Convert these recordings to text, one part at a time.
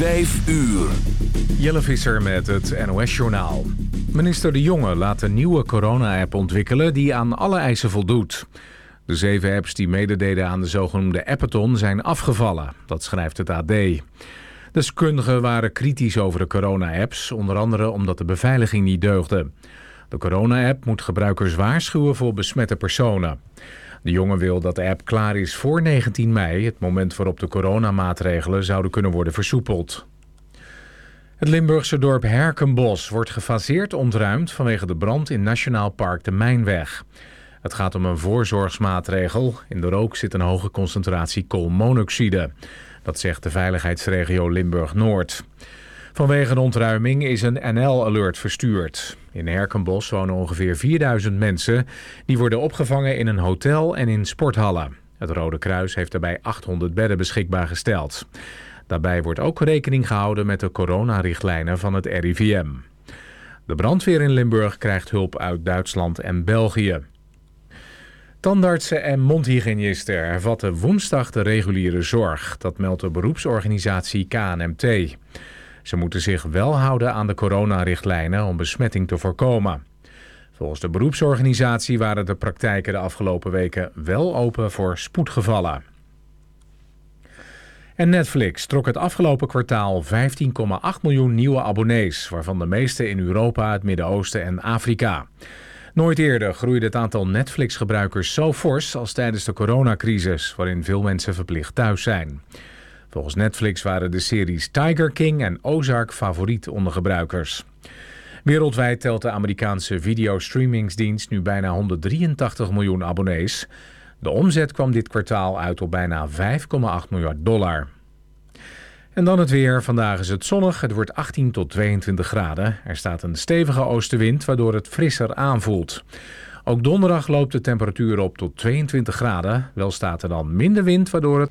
Vijf uur. Jelle Visser met het NOS-journaal. Minister De Jonge laat een nieuwe corona-app ontwikkelen die aan alle eisen voldoet. De zeven apps die medededen aan de zogenoemde appathon zijn afgevallen. Dat schrijft het AD. Deskundigen waren kritisch over de corona-apps, onder andere omdat de beveiliging niet deugde. De corona-app moet gebruikers waarschuwen voor besmette personen. De jongen wil dat de app klaar is voor 19 mei, het moment waarop de coronamaatregelen zouden kunnen worden versoepeld. Het Limburgse dorp Herkenbos wordt gefaseerd ontruimd vanwege de brand in Nationaal Park de Mijnweg. Het gaat om een voorzorgsmaatregel. In de rook zit een hoge concentratie koolmonoxide. Dat zegt de veiligheidsregio Limburg-Noord. Vanwege de ontruiming is een NL-alert verstuurd. In Herkenbos wonen ongeveer 4000 mensen. Die worden opgevangen in een hotel en in sporthallen. Het Rode Kruis heeft daarbij 800 bedden beschikbaar gesteld. Daarbij wordt ook rekening gehouden met de coronarichtlijnen van het RIVM. De brandweer in Limburg krijgt hulp uit Duitsland en België. Tandartsen en mondhygiënisten hervatten woensdag de reguliere zorg. Dat meldt de beroepsorganisatie KNMT. Ze moeten zich wel houden aan de coronarichtlijnen om besmetting te voorkomen. Volgens de beroepsorganisatie waren de praktijken de afgelopen weken wel open voor spoedgevallen. En Netflix trok het afgelopen kwartaal 15,8 miljoen nieuwe abonnees, waarvan de meeste in Europa, het Midden-Oosten en Afrika. Nooit eerder groeide het aantal Netflix-gebruikers zo fors als tijdens de coronacrisis, waarin veel mensen verplicht thuis zijn. Volgens Netflix waren de series Tiger King en Ozark favoriet onder gebruikers. Wereldwijd telt de Amerikaanse videostreamingsdienst nu bijna 183 miljoen abonnees. De omzet kwam dit kwartaal uit op bijna 5,8 miljard dollar. En dan het weer. Vandaag is het zonnig. Het wordt 18 tot 22 graden. Er staat een stevige oostenwind waardoor het frisser aanvoelt. Ook donderdag loopt de temperatuur op tot 22 graden. Wel staat er dan minder wind waardoor het...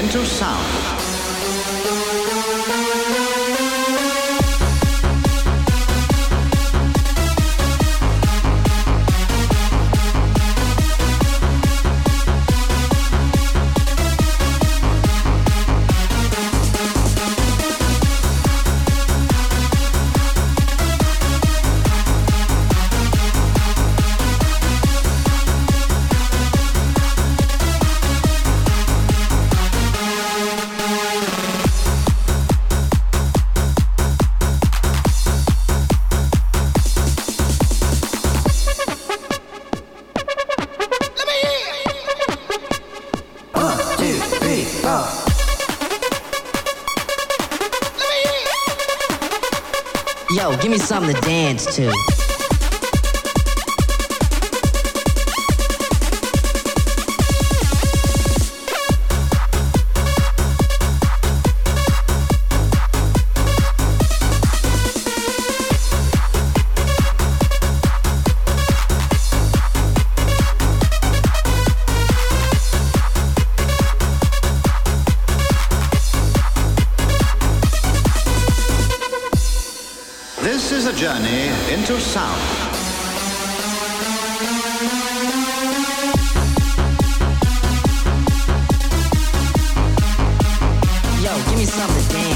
into sound. too. Journey into sound. Yo, give me something to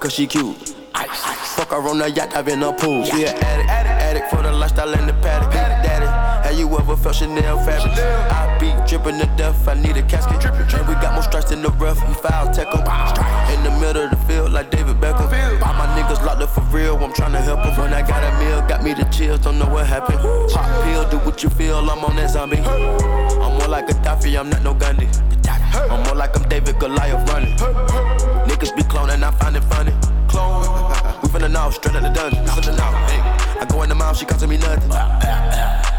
cause she cute. Ice. Fuck her on the yacht, I've in a pool. She an addict, addict for the lifestyle and the paddock. Daddy, have you ever felt Chanel fabric? I be dripping to death, I need a casket. And we got more strikes in the rough, we foul 'em. In the middle of the field, like David Beckham. All my niggas locked up for real, I'm tryna help 'em. When I got a meal, got me the chills, don't know what happened. Pop pill, do what you feel, I'm on that zombie. I'm more like a Daffy, I'm not no Gundy. I'm more like I'm David Goliath running. Niggas be cloning, I find it funny. Clone. We finna know, straight out the dungeon. I go in the mouth, she costing me nothing.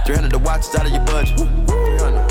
300 the watch is out of your budget.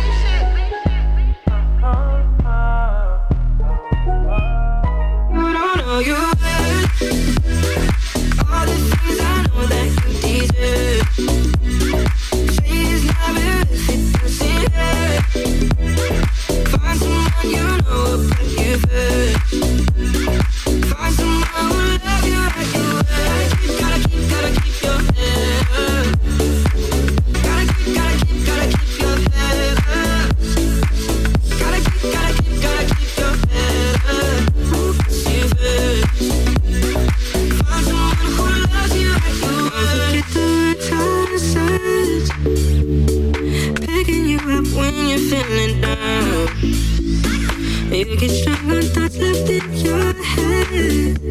You get stronger thoughts left in your head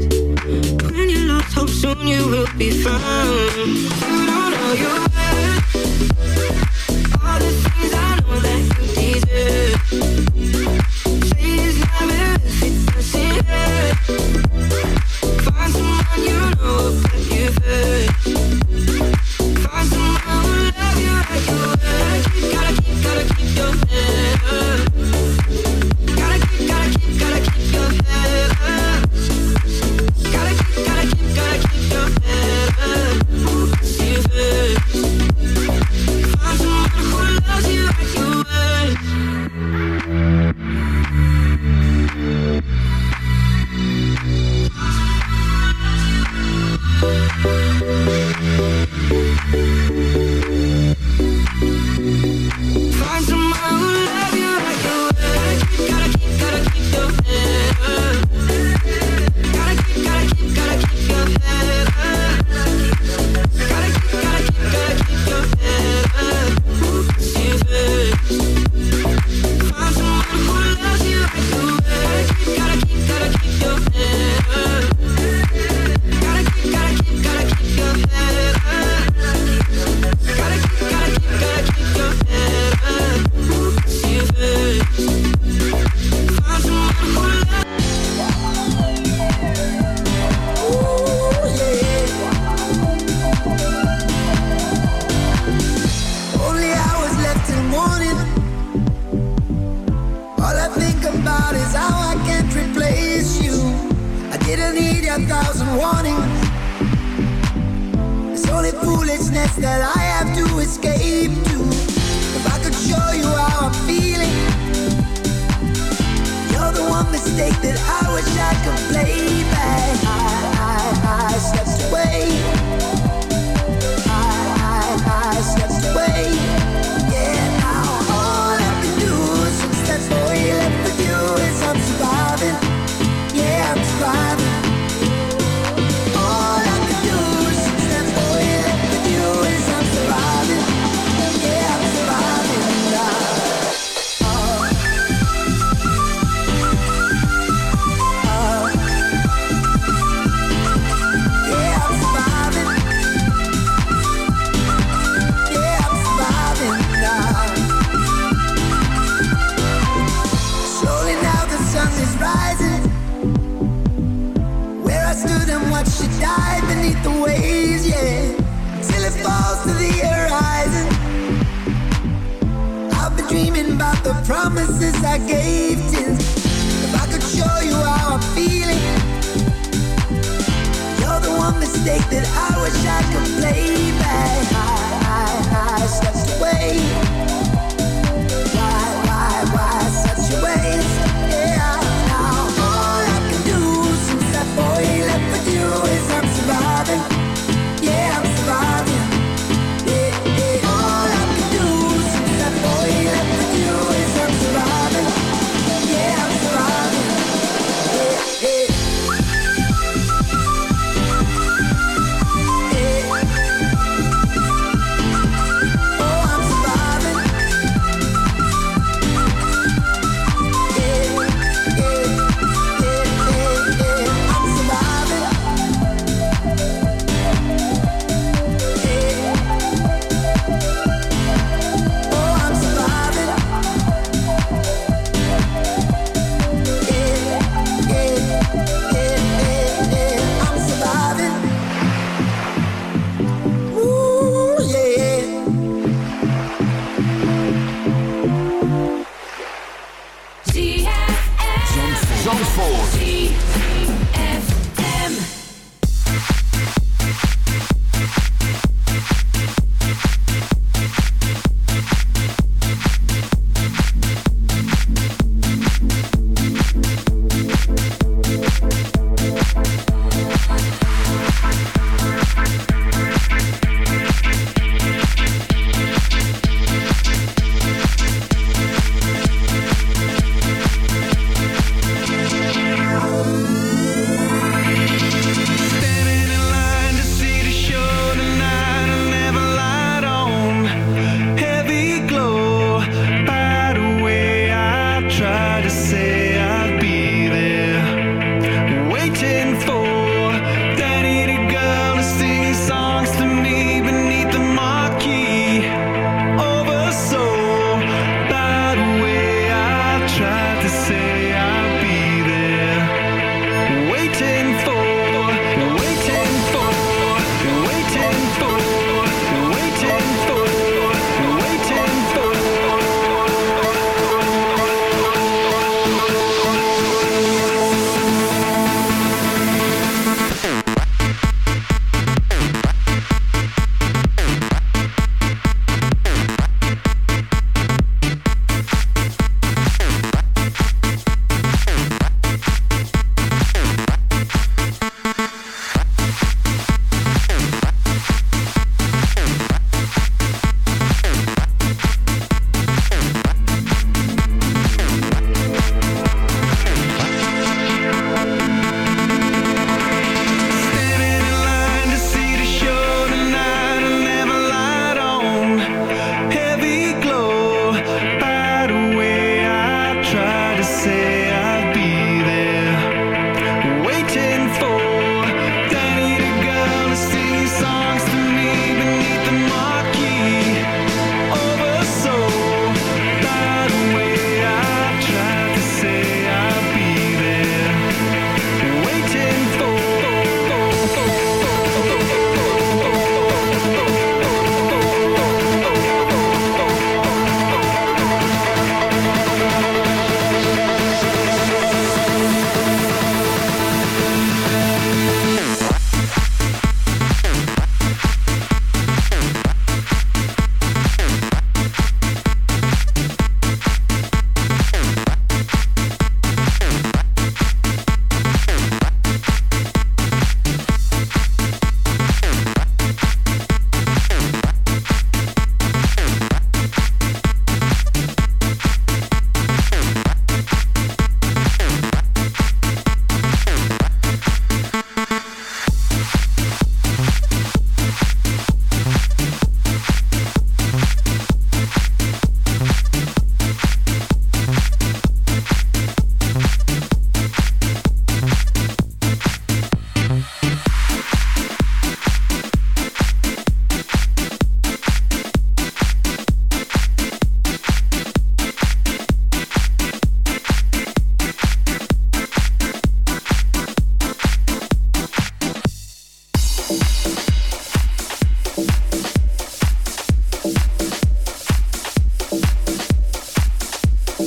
When you lost hope soon you will be found. You don't know you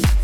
Bye.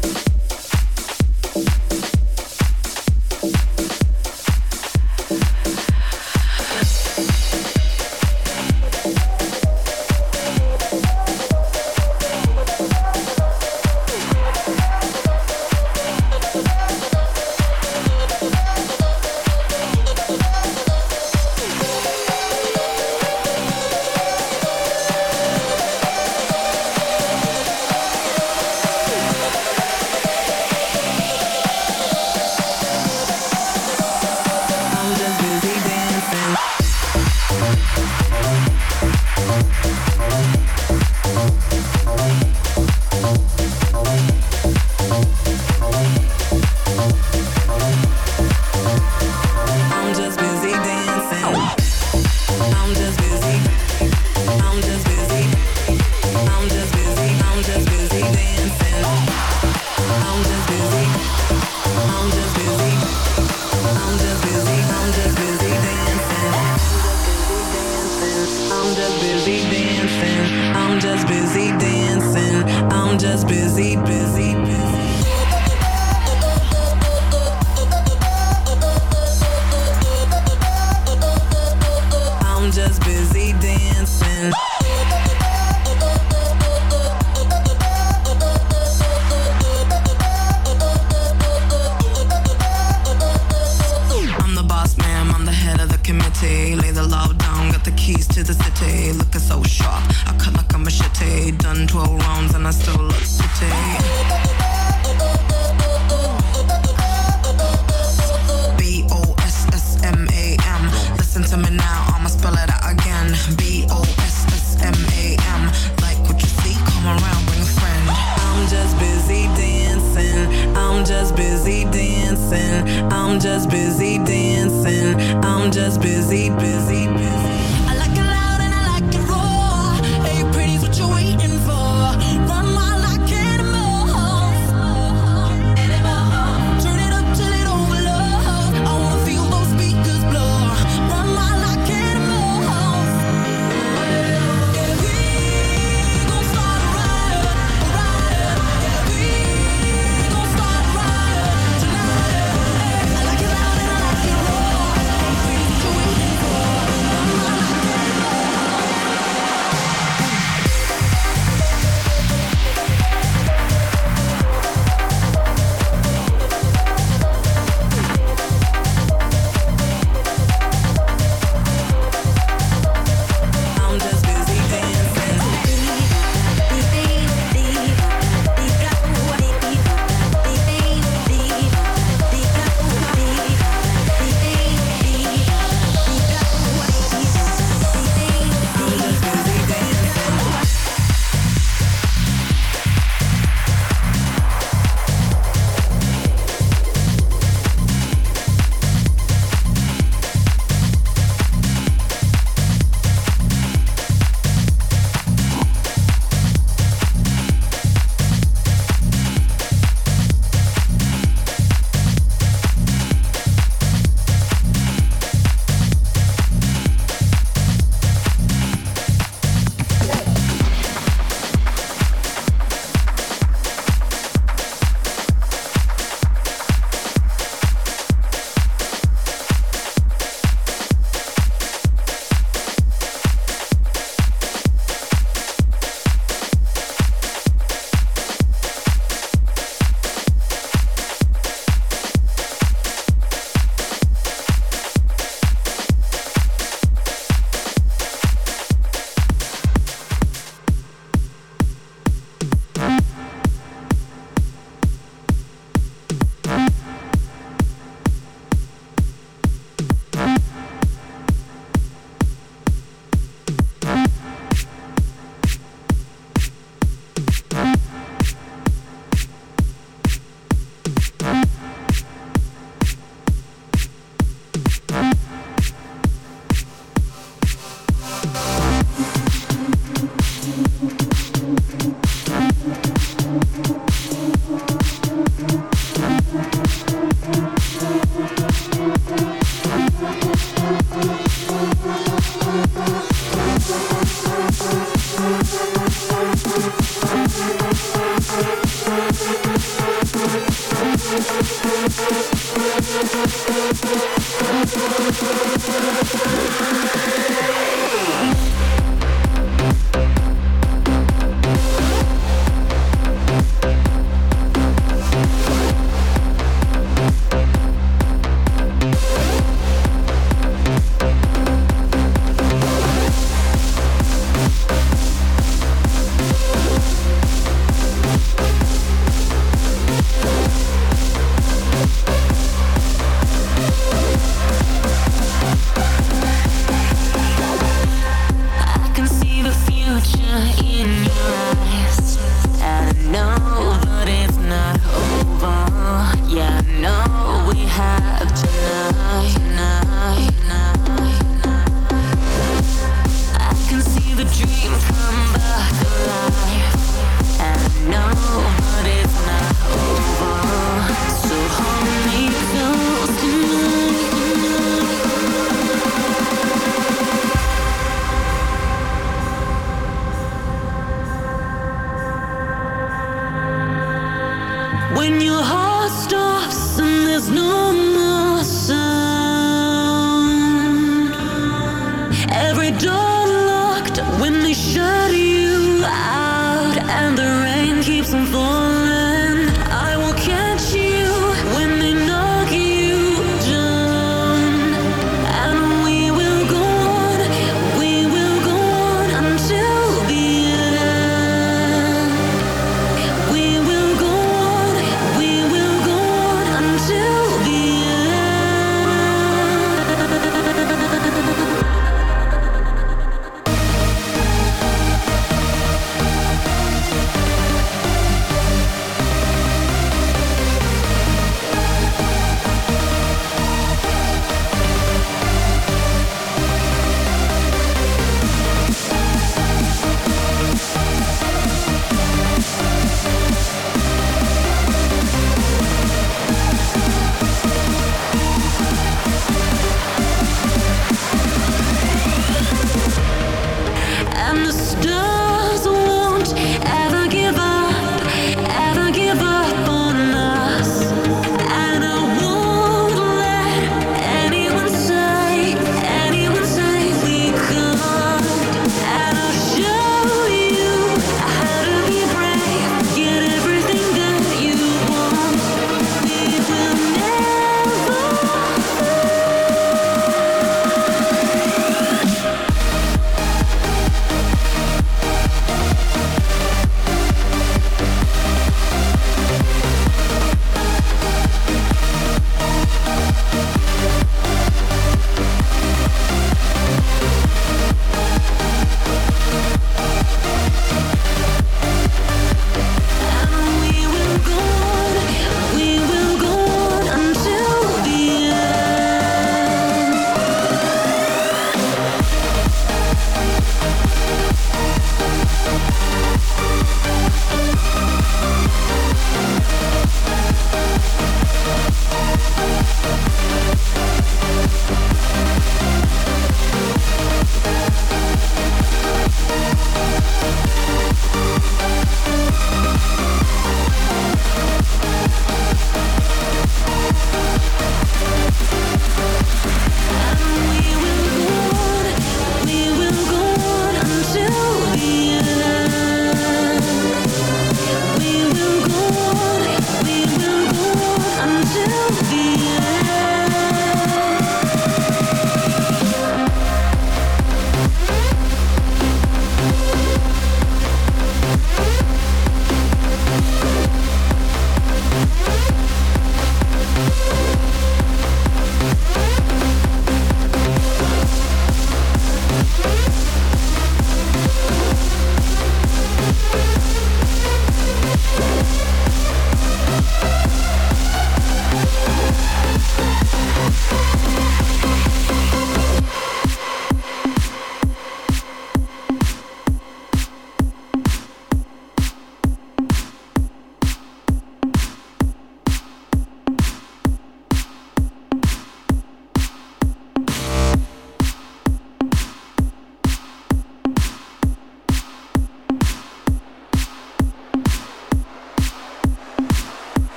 now, I'ma spell it out again. B-O-S-S-M-A-M. Like what you see, come around, bring a friend. I'm just busy dancing. I'm just busy dancing. I'm just busy dancing. I'm just busy, busy, busy.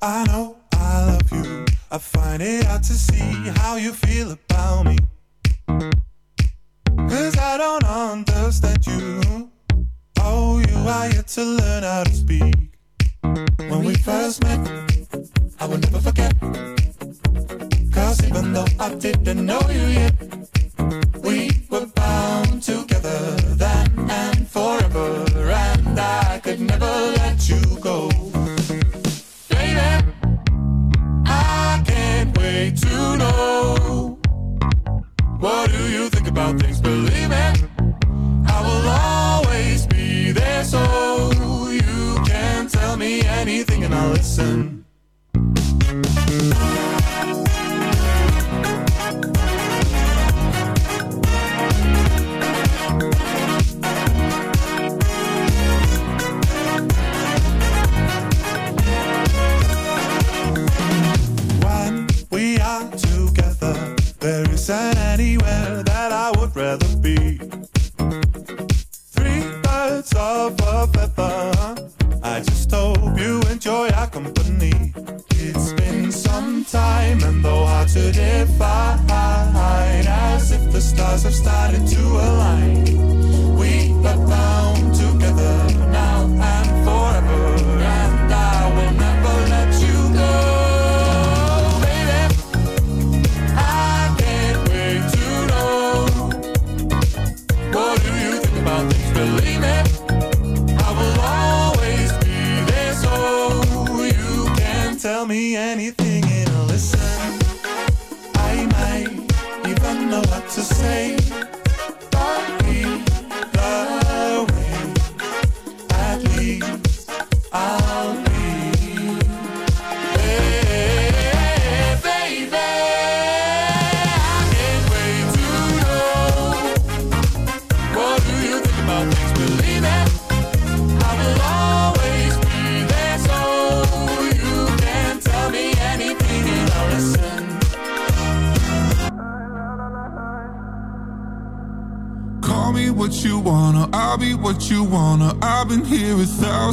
I know I love you. I find it hard to see how you feel about me. Cause I don't understand you. Oh, you are yet to learn how to speak. When we first met, I will never forget. Cause even though I didn't know you yet, we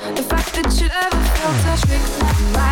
the fact that you ever felt touched with my